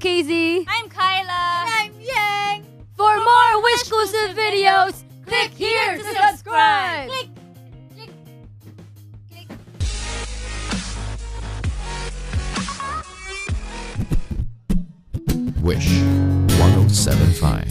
KZ. I'm Kyla. I'm Yeng. For more Wish exclusive videos, click here to subscribe. Click, click, click. Wish 1075.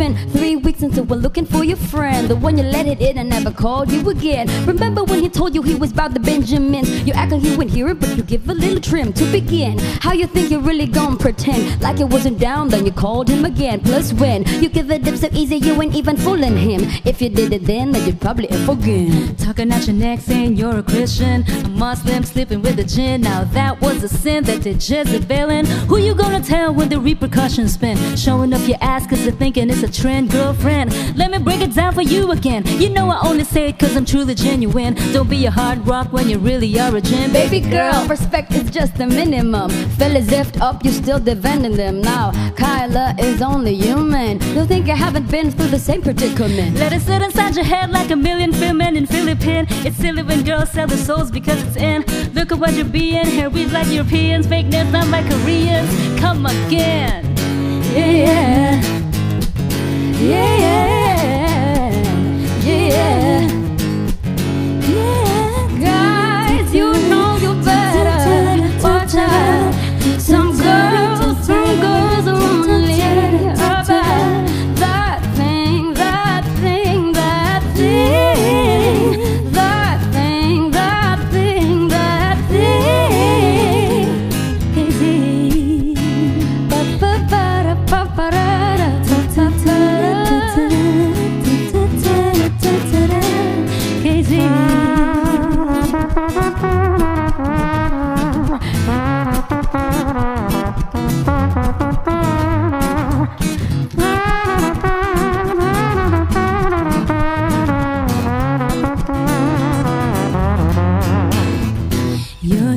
Been three were looking for your friend, the one you let it in and never called you again. Remember when he told you he was about the Benjamins? You act like you wouldn't hear it, but you give a little trim to begin. How you think you're really gonna pretend like it wasn't down? Then you called him again. Plus, when you give a dip so easy, you ain't even fooling him. If you did it then, then you'd probably again. Talking at your neck saying you're a Christian, a Muslim sleeping with a jinn. Now that was a sin that did Jezebel. Jezebelin. Who you gonna tell when the repercussions spin? Showing up your ass cause you're thinking it's a trend, girlfriend. Let me break it down for you again. You know I only say it cause I'm truly genuine. Don't be a hard rock when you really are a gin. Baby girl, respect is just the minimum. Fellas zipped up, you're still defending them. Now, Kyla is only human. You think I haven't been through the same predicament? Let it sit inside your head like a million filmmen in Philippine. It's silly when girls sell their souls because it's in. Look at what you're being. Here we like Europeans, fake names not like Koreans. Come again. Yeah, yeah, yeah,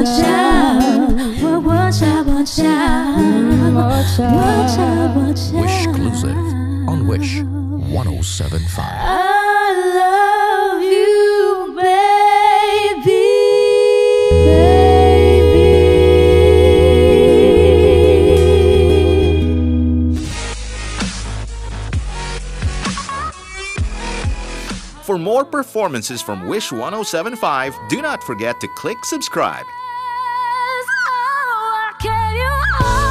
Watch out, watch out. Watch out, watch out. Watch out. Wish exclusive on Wish 1075. I love you, baby. For more performances from Wish 1075, do not forget to click subscribe can you